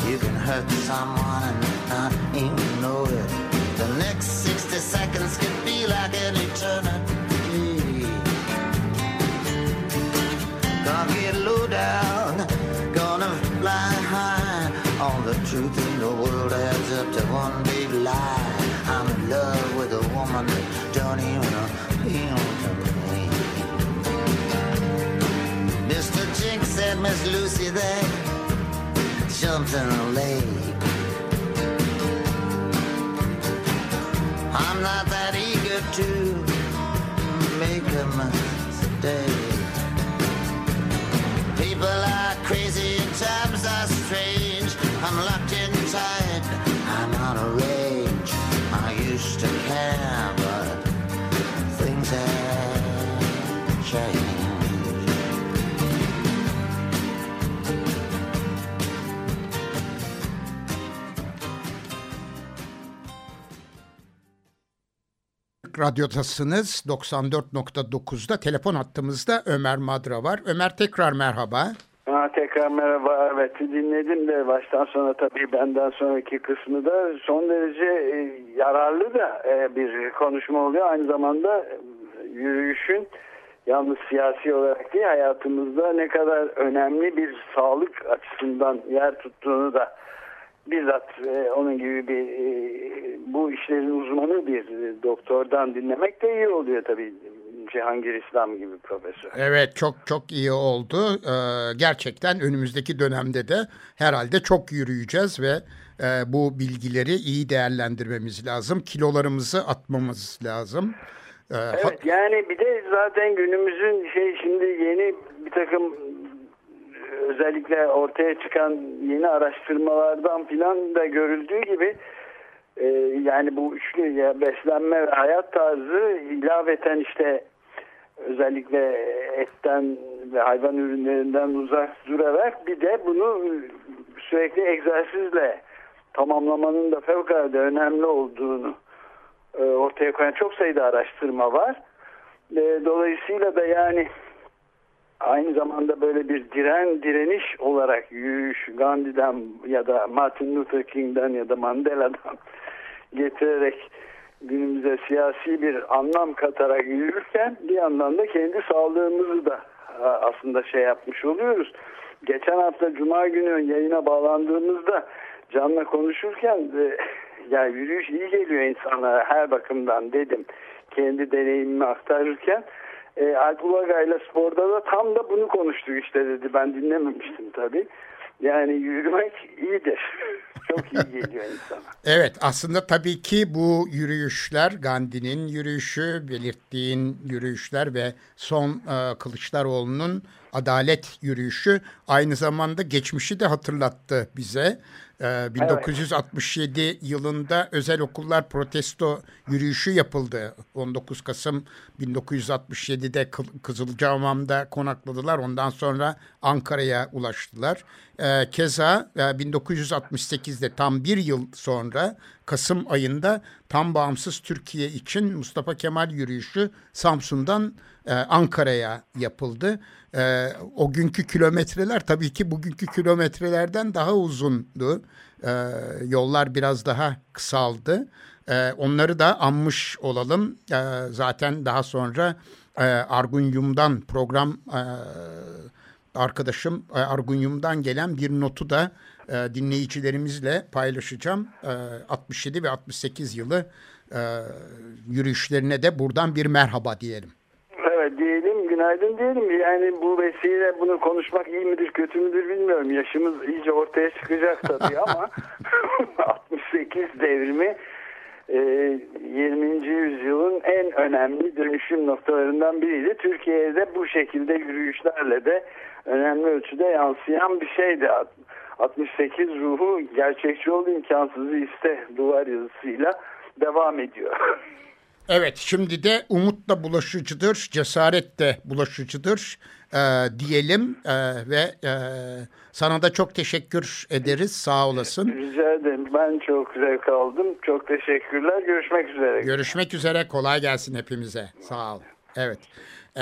You can hurt someone and not even know it. The next 60 seconds can be like an eternity. Gonna get low down, gonna fly high. All the truth in the world adds up to one big lie. I'm in love with a woman that don't even appeal to me. Mr. Jinx said Miss Lucy there jumped in the lake. I'm not that eager to make a mistake. People are crazy and times are strange. I'm locked in tight, I'm out of range. I used to care, but things have changed. Radyodasınız 94.9'da telefon hattımızda Ömer Madra var. Ömer tekrar merhaba. Ha, tekrar merhaba. Evet dinledim de baştan sona tabii benden sonraki kısmı da son derece e, yararlı da e, bir konuşma oluyor. Aynı zamanda e, yürüyüşün yalnız siyasi olarak değil hayatımızda ne kadar önemli bir sağlık açısından yer tuttuğunu da bizzat e, onun gibi bir e, bu işlerin uzmanı bir e, doktordan dinlemek de iyi oluyor tabii. Cihangir İslam gibi profesör. Evet çok çok iyi oldu. Ee, gerçekten önümüzdeki dönemde de herhalde çok yürüyeceğiz ve e, bu bilgileri iyi değerlendirmemiz lazım. Kilolarımızı atmamız lazım. Ee, Evet yani bir de zaten günümüzün şey şimdi yeni bir takım özellikle ortaya çıkan yeni araştırmalardan filan da görüldüğü gibi e, yani bu üçlü ya beslenme ve hayat tarzı ilaveten işte özellikle etten ve hayvan ürünlerinden uzak durarak bir de bunu sürekli egzersizle tamamlamanın da fevkalade önemli olduğunu e, ortaya koyan çok sayıda araştırma var. E, Dolayısıyla da yani aynı zamanda böyle bir diren direniş olarak yürüyüş Gandhi'den ya da Martin Luther King'den ya da Mandela'dan getirerek günümüze siyasi bir anlam katarak yürürken bir yandan da kendi sağlığımızı da a, aslında şey yapmış oluyoruz. Geçen hafta Cuma günü yayına bağlandığımızda Can'la konuşurken e, ya yürüyüş iyi geliyor insanlara her bakımdan dedim. Kendi deneyimimi aktarırken e, Alp Ulaga ile sporda da tam da bunu konuştuk işte dedi. Ben dinlememiştim tabii. Yani yürümek iyidir. Çok iyi geliyor insana. Evet aslında tabii ki bu yürüyüşler Gandhi'nin yürüyüşü, belirttiğin yürüyüşler ve son e, Kılıçdaroğlu'nun adalet yürüyüşü aynı zamanda geçmişi de hatırlattı bize. Ee, 1967 yılında özel okullar protesto yürüyüşü yapıldı. 19 Kasım 1967'de Kı- Kızılcahamam'da konakladılar. Ondan sonra Ankara'ya ulaştılar. Ee, keza e, 1968'de tam bir yıl sonra Kasım ayında tam bağımsız Türkiye için Mustafa Kemal yürüyüşü Samsun'dan e, Ankara'ya yapıldı. E, o günkü kilometreler tabii ki bugünkü kilometrelerden daha uzundu. E, yollar biraz daha kısaldı. E, onları da anmış olalım. E, zaten daha sonra e, Argunyum'dan program e, arkadaşım e, Argunyum'dan gelen bir notu da e, dinleyicilerimizle paylaşacağım. E, 67 ve 68 yılı e, yürüyüşlerine de buradan bir merhaba diyelim. Evet diyelim günaydın diyelim. Yani bu vesile bunu konuşmak iyi midir kötü müdür bilmiyorum. Yaşımız iyice ortaya çıkacak tabii ama 68 devrimi e, 20. yüzyılın en önemli dönüşüm noktalarından biriydi. Türkiye'de bu şekilde yürüyüşlerle de önemli ölçüde yansıyan bir şeydi. 68 ruhu gerçekçi ol imkansızı iste duvar yazısıyla devam ediyor. Evet şimdi de umut da bulaşıcıdır, cesaret de bulaşıcıdır e, diyelim e, ve e, sana da çok teşekkür ederiz sağ olasın. Rica ederim. Ben çok zevk aldım. Çok teşekkürler. Görüşmek üzere. Görüşmek üzere kolay gelsin hepimize sağ ol. Evet e,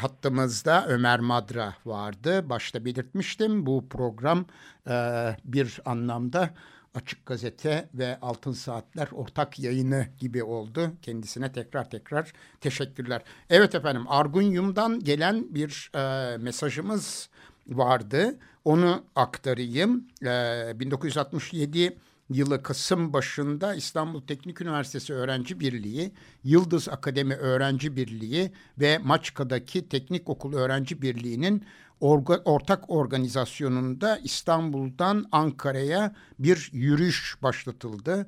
hattımızda Ömer Madra vardı başta belirtmiştim bu program e, bir anlamda Açık Gazete ve Altın Saatler ortak yayını gibi oldu. Kendisine tekrar tekrar teşekkürler. Evet efendim Argunyum'dan gelen bir e, mesajımız vardı. Onu aktarayım. E, 1967 yılı Kasım başında İstanbul Teknik Üniversitesi Öğrenci Birliği, Yıldız Akademi Öğrenci Birliği ve Maçka'daki Teknik Okul Öğrenci Birliği'nin orga, ortak organizasyonunda İstanbul'dan Ankara'ya bir yürüyüş başlatıldı.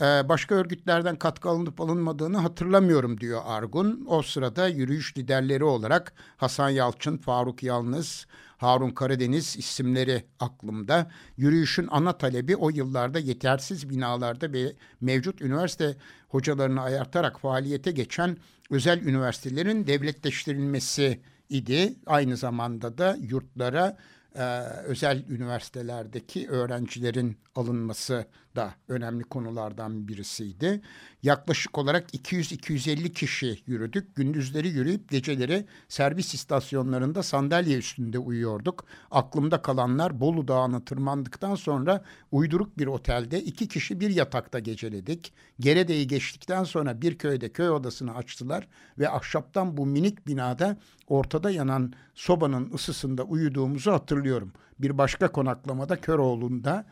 Ee, başka örgütlerden katkı alınıp alınmadığını hatırlamıyorum diyor Argun. O sırada yürüyüş liderleri olarak Hasan Yalçın, Faruk Yalnız, Harun Karadeniz isimleri aklımda. Yürüyüşün ana talebi o yıllarda yetersiz binalarda ve mevcut üniversite hocalarını ayartarak faaliyete geçen özel üniversitelerin devletleştirilmesi idi. Aynı zamanda da yurtlara e, özel üniversitelerdeki öğrencilerin alınması da önemli konulardan birisiydi. Yaklaşık olarak 200-250 kişi yürüdük. Gündüzleri yürüyüp geceleri servis istasyonlarında sandalye üstünde uyuyorduk. Aklımda kalanlar Bolu Dağı'na tırmandıktan sonra uyduruk bir otelde iki kişi bir yatakta geceledik. Gerede'yi geçtikten sonra bir köyde köy odasını açtılar ve ahşaptan bu minik binada ortada yanan sobanın ısısında uyuduğumuzu hatırlıyorum. Bir başka konaklamada Köroğlu'nda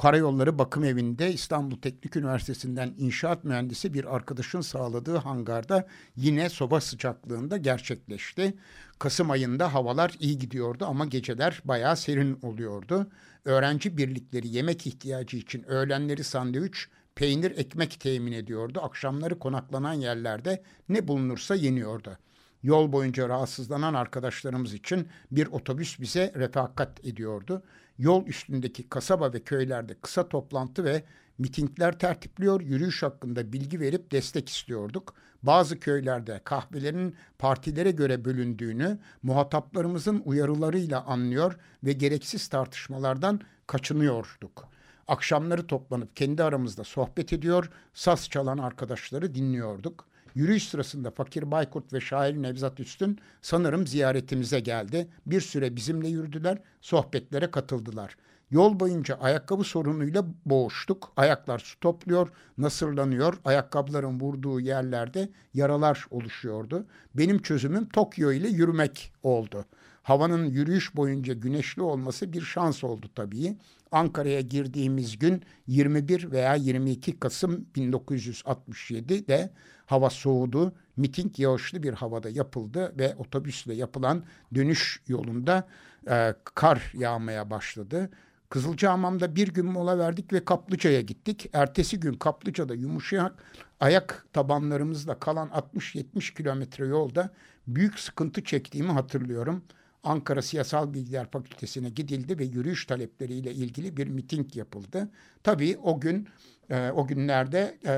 Karayolları Bakım Evi'nde İstanbul Teknik Üniversitesi'nden inşaat mühendisi bir arkadaşın sağladığı hangarda yine soba sıcaklığında gerçekleşti. Kasım ayında havalar iyi gidiyordu ama geceler bayağı serin oluyordu. Öğrenci birlikleri yemek ihtiyacı için öğlenleri sandviç, peynir, ekmek temin ediyordu. Akşamları konaklanan yerlerde ne bulunursa yeniyordu. Yol boyunca rahatsızlanan arkadaşlarımız için bir otobüs bize refakat ediyordu. Yol üstündeki kasaba ve köylerde kısa toplantı ve mitingler tertipliyor, yürüyüş hakkında bilgi verip destek istiyorduk. Bazı köylerde kahvelerin partilere göre bölündüğünü muhataplarımızın uyarılarıyla anlıyor ve gereksiz tartışmalardan kaçınıyorduk. Akşamları toplanıp kendi aramızda sohbet ediyor, saz çalan arkadaşları dinliyorduk. Yürüyüş sırasında Fakir Baykurt ve şair Nevzat Üstün sanırım ziyaretimize geldi. Bir süre bizimle yürüdüler, sohbetlere katıldılar. Yol boyunca ayakkabı sorunuyla boğuştuk. Ayaklar su topluyor, nasırlanıyor. Ayakkabıların vurduğu yerlerde yaralar oluşuyordu. Benim çözümüm Tokyo ile yürümek oldu. Havanın yürüyüş boyunca güneşli olması bir şans oldu tabii. Ankara'ya girdiğimiz gün 21 veya 22 Kasım 1967'de hava soğudu. Miting yağışlı bir havada yapıldı ve otobüsle yapılan dönüş yolunda e, kar yağmaya başladı. Kızılcahamam'da bir gün mola verdik ve Kaplıca'ya gittik. Ertesi gün Kaplıca'da yumuşayan ayak tabanlarımızla kalan 60-70 kilometre yolda büyük sıkıntı çektiğimi hatırlıyorum. Ankara Siyasal Bilgiler Fakültesi'ne gidildi ve yürüyüş talepleriyle ilgili bir miting yapıldı. Tabii o gün e, o günlerde e,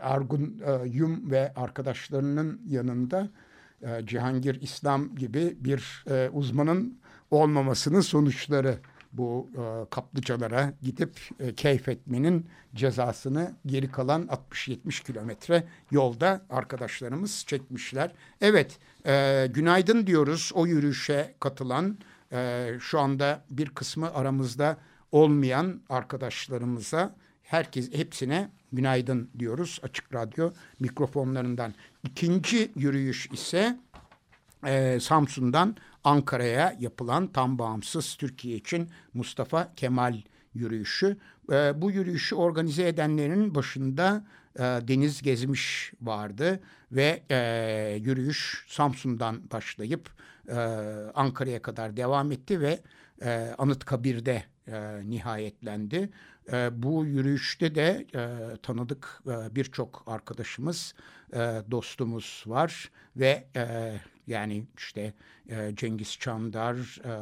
Argun e, Yum ve arkadaşlarının yanında e, Cihangir İslam gibi bir e, uzmanın olmamasının sonuçları bu e, kaplıcalara gidip e, keyfetmenin cezasını geri kalan 60-70 kilometre yolda arkadaşlarımız çekmişler. Evet e, günaydın diyoruz o yürüyüşe katılan e, şu anda bir kısmı aramızda olmayan arkadaşlarımıza herkes hepsine günaydın diyoruz açık radyo mikrofonlarından. İkinci yürüyüş ise e, Samsun'dan Ankara'ya yapılan tam bağımsız Türkiye için Mustafa Kemal yürüyüşü. E, bu yürüyüşü organize edenlerin başında e, Deniz Gezmiş vardı ve e, yürüyüş Samsun'dan başlayıp e, Ankara'ya kadar devam etti ve e, Anıtkabir'de e, nihayetlendi. E, bu yürüyüşte de e, tanıdık e, birçok arkadaşımız, e, dostumuz var ve e, yani işte e, Cengiz Çandar e,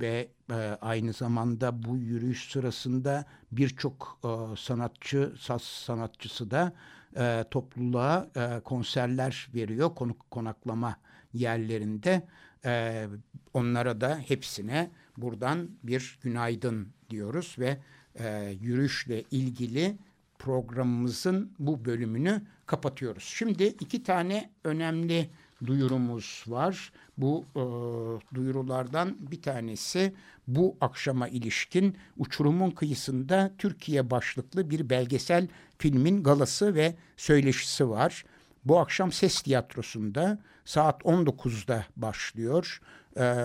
ve e, aynı zamanda bu yürüyüş sırasında birçok e, sanatçı, saz sanatçısı da e, topluluğa e, konserler veriyor konuk konaklama yerlerinde. E, onlara da hepsine buradan bir günaydın diyoruz ve e, yürüyüşle ilgili programımızın bu bölümünü kapatıyoruz. Şimdi iki tane önemli duyurumuz var. Bu e, duyurulardan bir tanesi bu akşama ilişkin Uçurumun Kıyısında Türkiye başlıklı bir belgesel filmin galası ve söyleşisi var. Bu akşam Ses Tiyatrosu'nda saat 19'da başlıyor. E,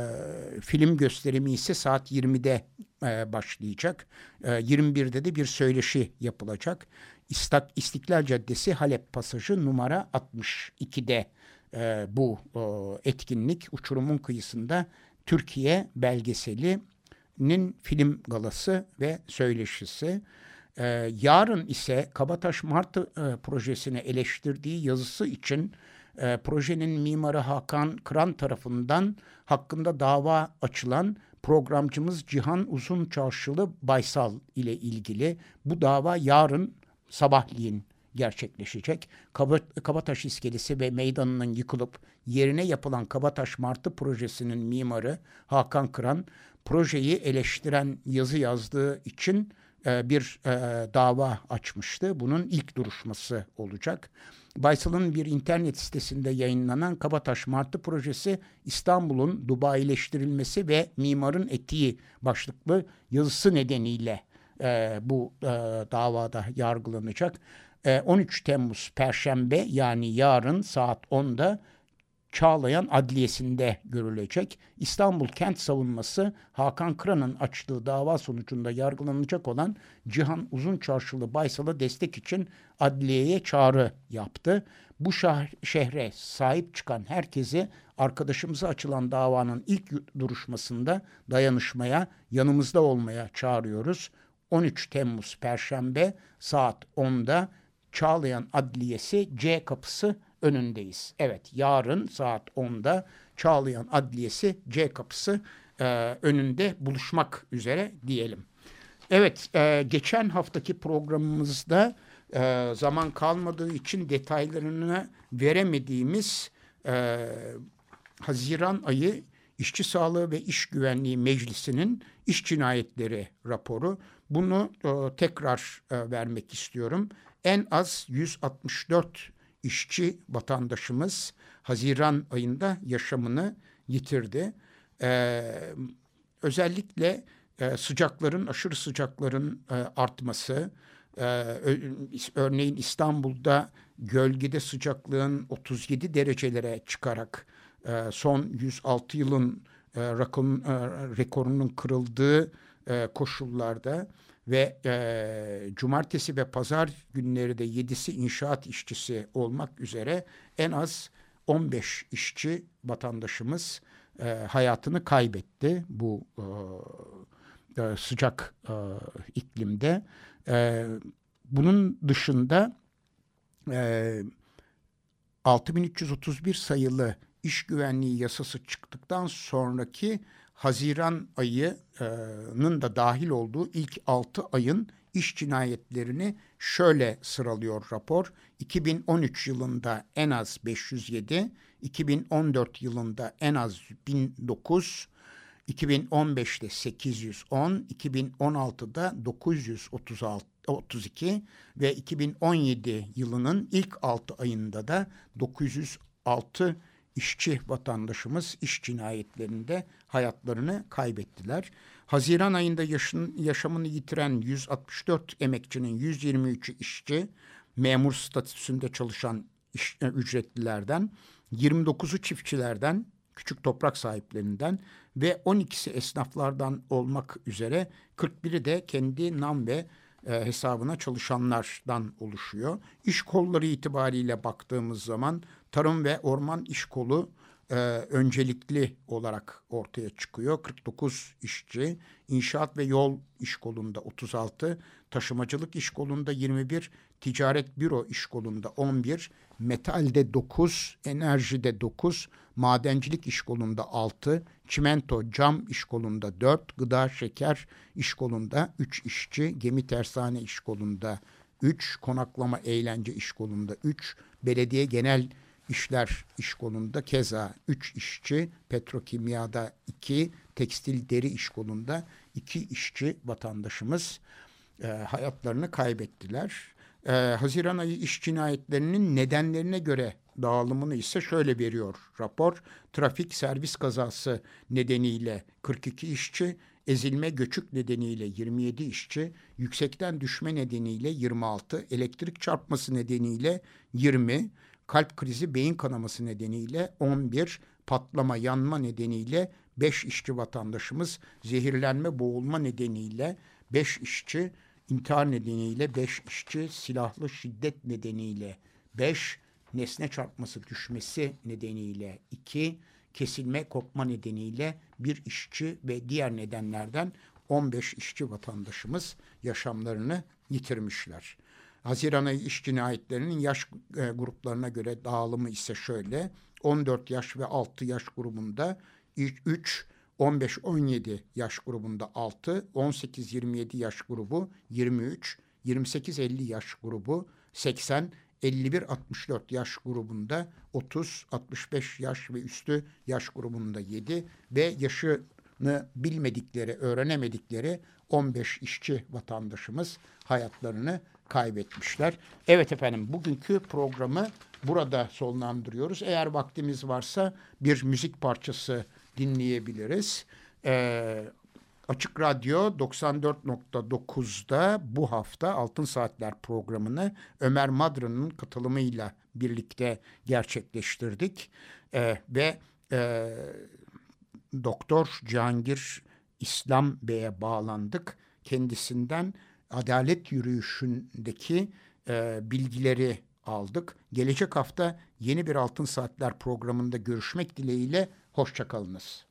film gösterimi ise saat 20'de e, başlayacak. E, 21'de de bir söyleşi yapılacak. İstak, İstiklal Caddesi Halep Pasajı numara 62'de e, bu e, etkinlik uçurumun kıyısında Türkiye belgeselinin film galası ve söyleşisi. E, yarın ise Kabataş Martı e, projesini eleştirdiği yazısı için e, projenin mimarı Hakan Kıran tarafından hakkında dava açılan programcımız Cihan Uzun Çarşılı Baysal ile ilgili bu dava yarın sabahleyin gerçekleşecek. Kabataş iskelesi ve meydanının yıkılıp yerine yapılan Kabataş Martı projesinin mimarı Hakan Kıran projeyi eleştiren yazı yazdığı için e, bir e, dava açmıştı. Bunun ilk duruşması olacak. Baysal'ın bir internet sitesinde yayınlanan Kabataş Martı projesi İstanbul'un Dubaileştirilmesi ve mimarın etiği başlıklı yazısı nedeniyle e, bu e, davada yargılanacak. E, 13 Temmuz Perşembe yani yarın saat 10'da Çağlayan Adliyesi'nde görülecek. İstanbul Kent Savunması Hakan Kıran'ın açtığı dava sonucunda yargılanacak olan Cihan Uzun Çarşılı Baysal'a destek için adliyeye çağrı yaptı. Bu şehre sahip çıkan herkesi arkadaşımıza açılan davanın ilk duruşmasında dayanışmaya, yanımızda olmaya çağırıyoruz. 13 Temmuz Perşembe saat 10'da Çağlayan Adliyesi C kapısı önündeyiz. Evet yarın saat 10'da Çağlayan Adliyesi C kapısı e, önünde buluşmak üzere diyelim. Evet e, geçen haftaki programımızda e, zaman kalmadığı için detaylarını veremediğimiz e, Haziran ayı İşçi Sağlığı ve İş Güvenliği Meclisi'nin iş cinayetleri raporu. Bunu e, tekrar e, vermek istiyorum. En az 164 işçi vatandaşımız Haziran ayında yaşamını yitirdi. Ee, özellikle e, sıcakların, aşırı sıcakların e, artması, e, örneğin İstanbul'da gölgede sıcaklığın 37 derecelere çıkarak e, son 106 yılın e, rakun, e, rekorunun kırıldığı e, koşullarda ve e, cumartesi ve pazar günleri de yedisi inşaat işçisi olmak üzere en az 15 işçi vatandaşımız e, hayatını kaybetti bu e, sıcak e, iklimde. E, bunun dışında e, 6331 sayılı iş güvenliği yasası çıktıktan sonraki Haziran ayının da dahil olduğu ilk 6 ayın iş cinayetlerini şöyle sıralıyor rapor. 2013 yılında en az 507, 2014 yılında en az 1009, 2015'te 810, 2016'da 932 ve 2017 yılının ilk 6 ayında da 906 işçi vatandaşımız iş cinayetlerinde hayatlarını kaybettiler. Haziran ayında yaşın, yaşamını yitiren 164 emekçinin 123'ü işçi, memur statüsünde çalışan iş, e, ücretlilerden, 29'u çiftçilerden, küçük toprak sahiplerinden ve 12'si esnaflardan olmak üzere 41'i de kendi nam ve e, hesabına çalışanlardan oluşuyor. İş kolları itibariyle baktığımız zaman tarım ve orman iş kolu e, öncelikli olarak ortaya çıkıyor. 49 işçi, inşaat ve yol iş kolunda 36, taşımacılık iş kolunda 21, ticaret büro iş kolunda 11, metalde 9, enerjide 9, madencilik iş kolunda 6, çimento cam iş kolunda 4, gıda şeker iş kolunda 3 işçi, gemi tersane iş kolunda 3, konaklama eğlence iş kolunda 3, belediye genel işler iş kolunda keza 3 işçi, petrokimyada 2, tekstil deri iş kolunda 2 işçi vatandaşımız e, hayatlarını kaybettiler. E, Haziran ayı iş cinayetlerinin nedenlerine göre dağılımını ise şöyle veriyor rapor. Trafik servis kazası nedeniyle 42 işçi, ezilme göçük nedeniyle 27 işçi, yüksekten düşme nedeniyle 26, elektrik çarpması nedeniyle 20, kalp krizi beyin kanaması nedeniyle 11, patlama yanma nedeniyle 5 işçi vatandaşımız, zehirlenme boğulma nedeniyle 5 işçi, intihar nedeniyle 5 işçi, silahlı şiddet nedeniyle 5, nesne çarpması düşmesi nedeniyle 2, kesilme kopma nedeniyle bir işçi ve diğer nedenlerden 15 işçi vatandaşımız yaşamlarını yitirmişler. Haziran ayı iş cinayetlerinin yaş e, gruplarına göre dağılımı ise şöyle. 14 yaş ve 6 yaş grubunda 3, 15-17 yaş grubunda 6, 18-27 yaş grubu 23, 28-50 yaş grubu 80, 51-64 yaş grubunda 30-65 yaş ve üstü yaş grubunda 7 ve yaşını bilmedikleri, öğrenemedikleri 15 işçi vatandaşımız hayatlarını kaybetmişler. Evet efendim bugünkü programı burada sonlandırıyoruz. Eğer vaktimiz varsa bir müzik parçası dinleyebiliriz. Ee, Açık Radyo 94.9'da bu hafta Altın Saatler programını Ömer Madra'nın katılımıyla birlikte gerçekleştirdik. Ee, ve e, Doktor Cihangir İslam Bey'e bağlandık. Kendisinden adalet yürüyüşündeki e, bilgileri aldık. Gelecek hafta yeni bir Altın Saatler programında görüşmek dileğiyle hoşçakalınız.